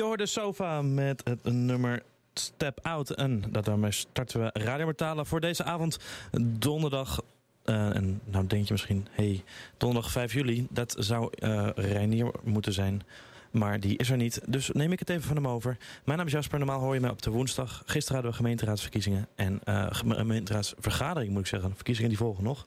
Je hoorde Sofa met het nummer Step Out. En daarmee starten we Radio Mortale voor deze avond. Donderdag. eh, en nou denk je misschien, hey, donderdag 5 juli, dat zou eh Reinier moeten zijn. Maar die is er niet, dus neem ik het even van hem over. Mijn naam is Jasper, normaal hoor je mij op de woensdag. Gisteren hadden we gemeenteraadsverkiezingen en eh, gemeenteraadsvergadering moet ik zeggen. Verkiezingen die volgen nog.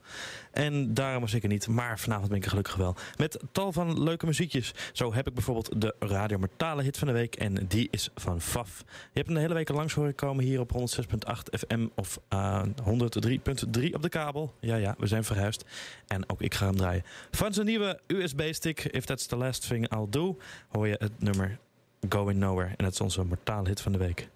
En daarom was ik er niet, maar vanavond ben ik er gelukkig wel. Met tal van leuke muziekjes. Zo heb ik bijvoorbeeld de Radio Mortale hit van de week en die is van Faf. Je hebt hem de hele week al langs horen komen hier op 106.8 FM of eh, 103.3 op de kabel. Ja, ja, we zijn verhuisd. En ook ik ga hem draaien. Van zijn nieuwe USB-stick, If That's The Last Thing I'll Do, hoor je het nummer Going Nowhere. En dat is onze mortale hit van de week.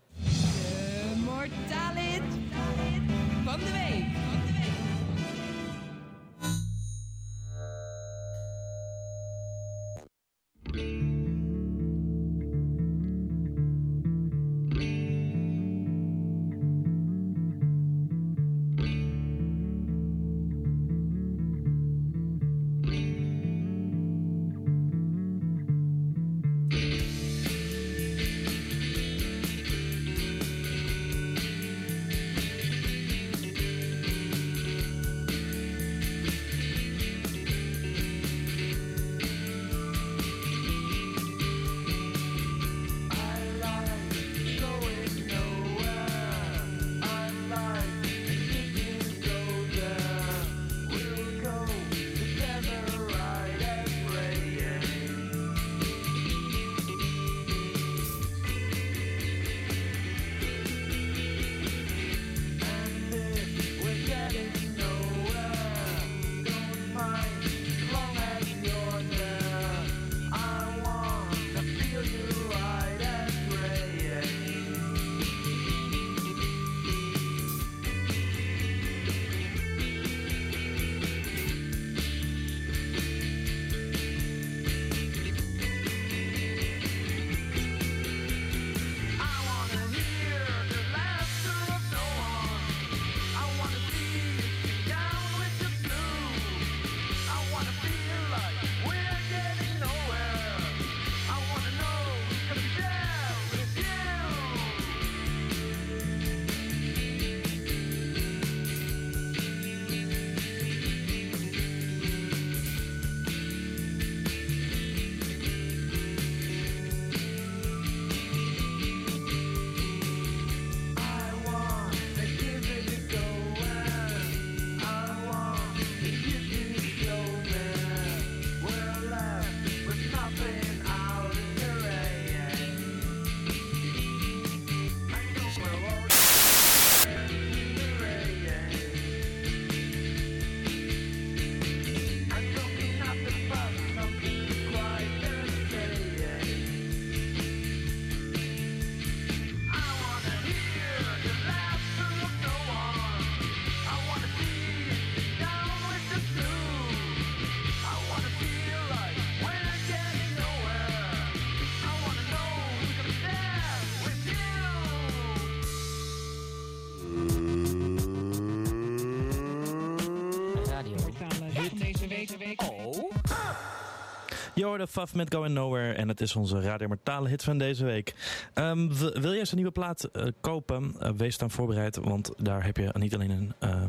Hoorde Faf met Going Nowhere en het is onze Radio Mortale hit van deze week. Ehm, wil jij zijn nieuwe plaat eh, kopen? Eh, wees dan voorbereid, want daar heb je niet alleen een eh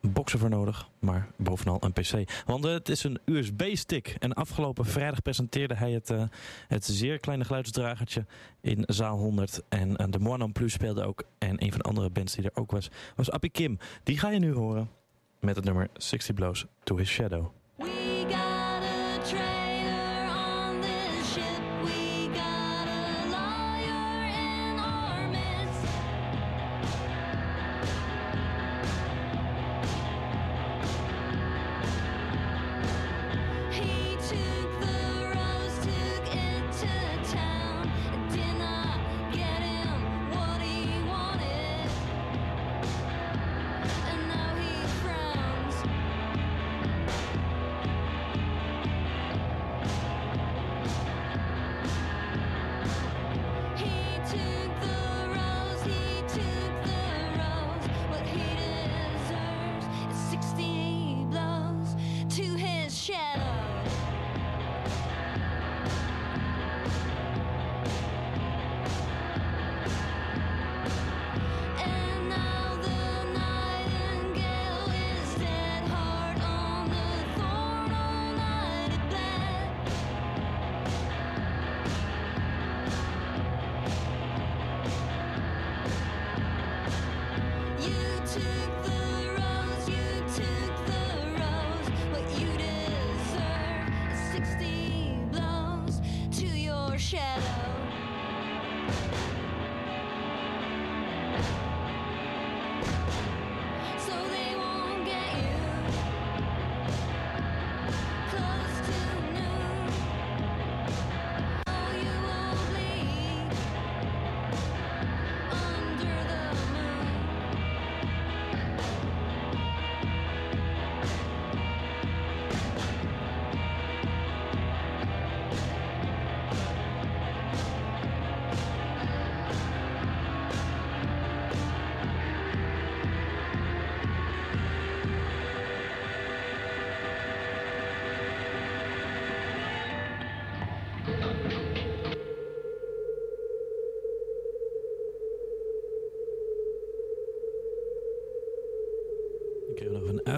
boxer voor nodig, maar bovenal een PC. Want het is een USB-stick en afgelopen vrijdag presenteerde hij het, het zeer kleine geluidsdragertje in zaal 100. En eh, de Moanan Plus speelde ook en een van de andere bands die er ook was, was Appie Kim. Die ga je nu horen met het nummer 60 Blows to His Shadow.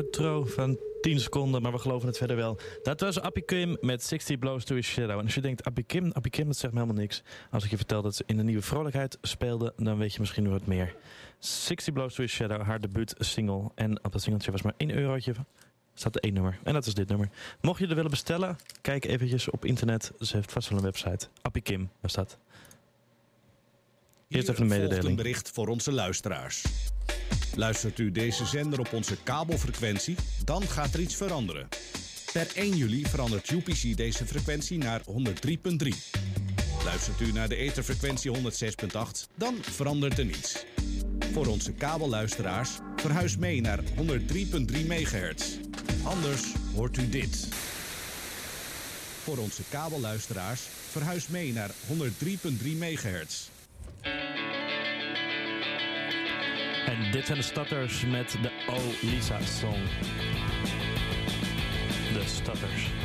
Outro van 10 seconden, maar we geloven het verder wel. Dat was Appie Kim met 60 Blows to His Shadow. En als je denkt, Appie Kim, Appie Kim, dat zegt me helemaal niks. Als ik je vertel dat ze in de nieuwe vrolijkheid speelde, dan weet je misschien wat meer. 60 Blows to His Shadow, haar debuut single. En op dat singeltje was maar 1 eurotje. Staat er één nummer. En dat is dit nummer. Mocht je er willen bestellen, kijk eventjes op internet. Ze heeft vast wel een website. Appie Kim, daar staat. Eerst Hier even een mededeling. een bericht voor onze luisteraars. Luistert u deze zender op onze kabelfrequentie, dan gaat er iets veranderen. Per 1 juli verandert UPC deze frequentie naar 103.3. Luistert u naar de etherfrequentie 106.8, dan verandert er niets. Voor onze kabelluisteraars, verhuis mee naar 103.3 MHz. Anders hoort u dit. Voor onze kabelluisteraars, verhuis mee naar 103.3 MHz. En dit zijn de Stutters met de Oh Lisa song. De Stutters.